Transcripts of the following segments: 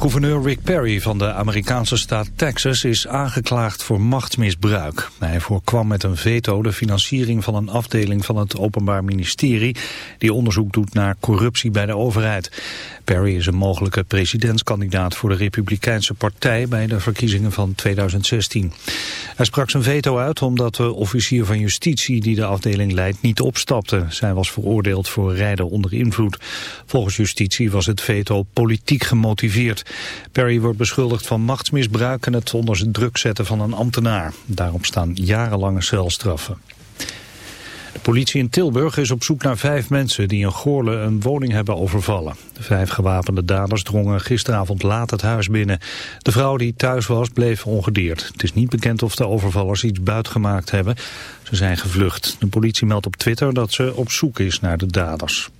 Gouverneur Rick Perry van de Amerikaanse staat Texas is aangeklaagd voor machtsmisbruik. Hij voorkwam met een veto de financiering van een afdeling van het Openbaar Ministerie... die onderzoek doet naar corruptie bij de overheid. Perry is een mogelijke presidentskandidaat voor de Republikeinse Partij... bij de verkiezingen van 2016. Hij sprak zijn veto uit omdat de officier van justitie die de afdeling leidt niet opstapte. Zij was veroordeeld voor rijden onder invloed. Volgens justitie was het veto politiek gemotiveerd. Perry wordt beschuldigd van machtsmisbruik en het onder druk zetten van een ambtenaar. Daarop staan jarenlange celstraffen. De politie in Tilburg is op zoek naar vijf mensen die in Goorle een woning hebben overvallen. De vijf gewapende daders drongen gisteravond laat het huis binnen. De vrouw die thuis was bleef ongedeerd. Het is niet bekend of de overvallers iets buitgemaakt hebben. Ze zijn gevlucht. De politie meldt op Twitter dat ze op zoek is naar de daders.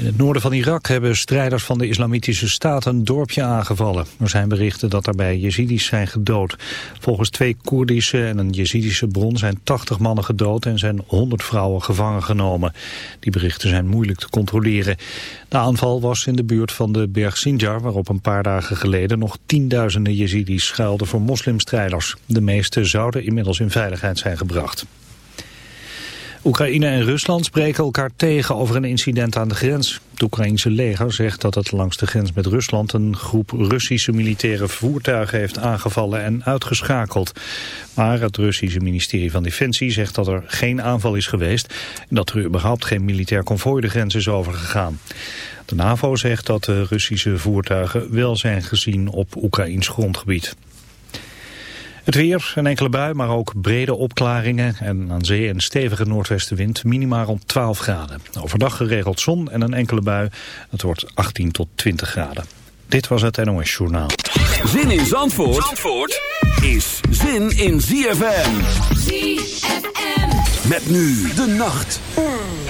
In het noorden van Irak hebben strijders van de islamitische staat een dorpje aangevallen. Er zijn berichten dat daarbij Jezidis zijn gedood. Volgens twee Koerdische en een Jezidische bron zijn 80 mannen gedood en zijn 100 vrouwen gevangen genomen. Die berichten zijn moeilijk te controleren. De aanval was in de buurt van de berg Sinjar, waarop een paar dagen geleden nog tienduizenden Jezidis schuilden voor moslimstrijders. De meeste zouden inmiddels in veiligheid zijn gebracht. Oekraïne en Rusland spreken elkaar tegen over een incident aan de grens. Het Oekraïnse leger zegt dat het langs de grens met Rusland een groep Russische militaire voertuigen heeft aangevallen en uitgeschakeld. Maar het Russische ministerie van Defensie zegt dat er geen aanval is geweest en dat er überhaupt geen militair konvooi de grens is overgegaan. De NAVO zegt dat de Russische voertuigen wel zijn gezien op Oekraïns grondgebied. Het weer, een enkele bui, maar ook brede opklaringen en aan zee een stevige noordwestenwind, minimaal rond 12 graden. Overdag geregeld zon en een enkele bui, het wordt 18 tot 20 graden. Dit was het NOS Journaal. Zin in Zandvoort, Zandvoort is zin in ZFM. ZFM. Met nu de nacht. surprise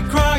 we cry.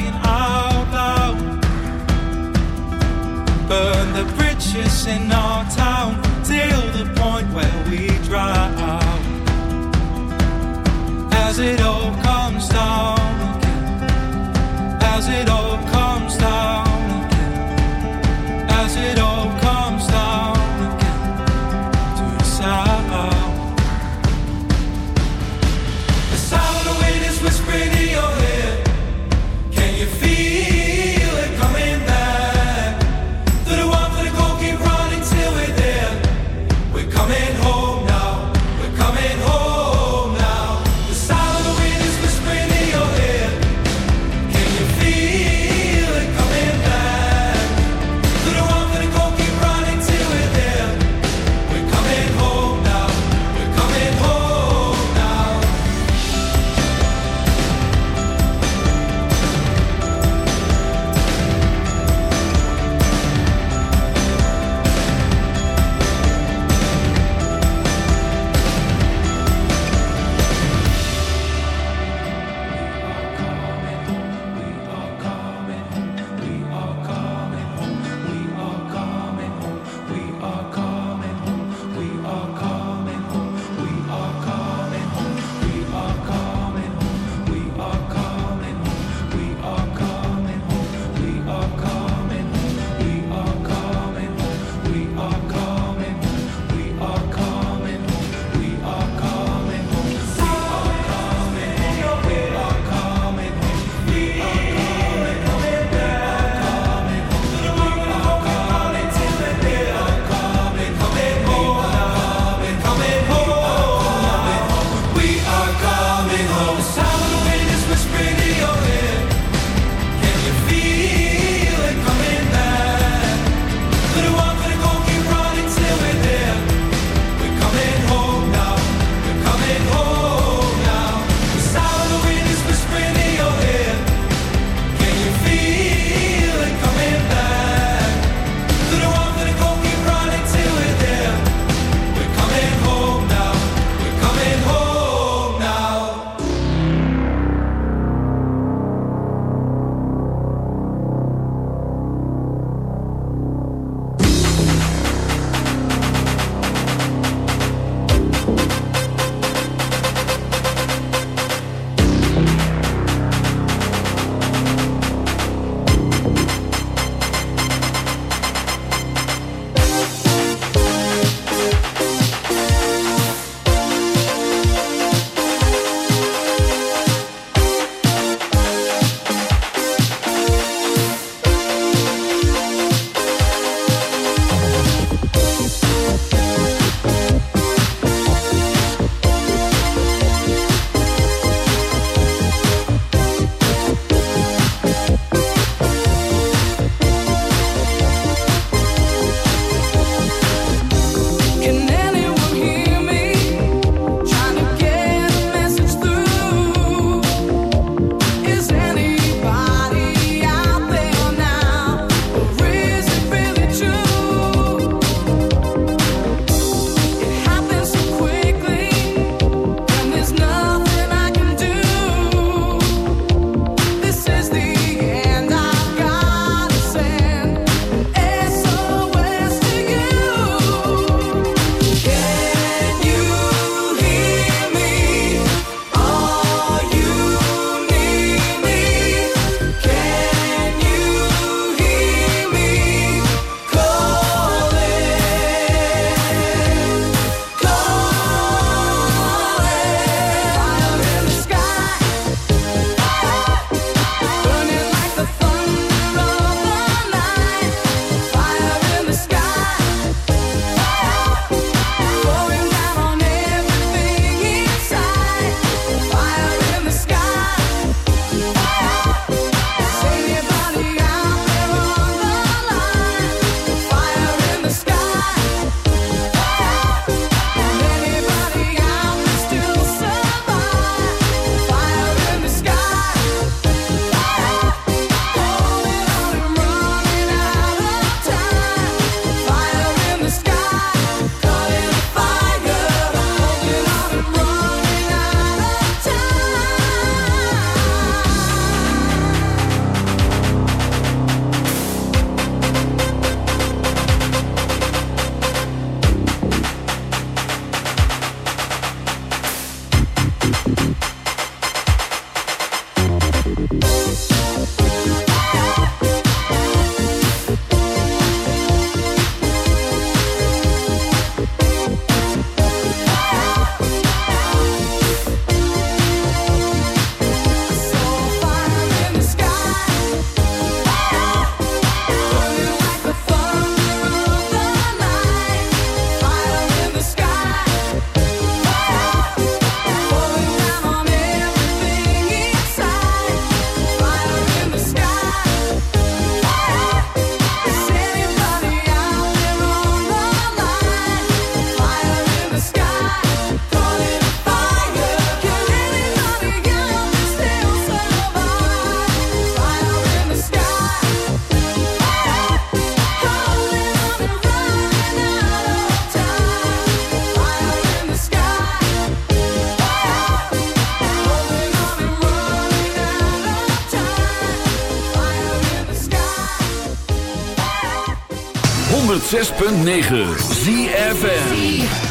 106.9 ZFN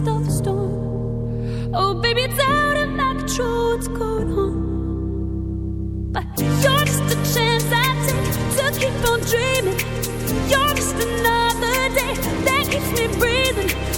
midst of a storm. Oh, baby, it's out of my control what's going on. But you're just a chance I take to keep on dreaming. You're just another day that keeps me breathing.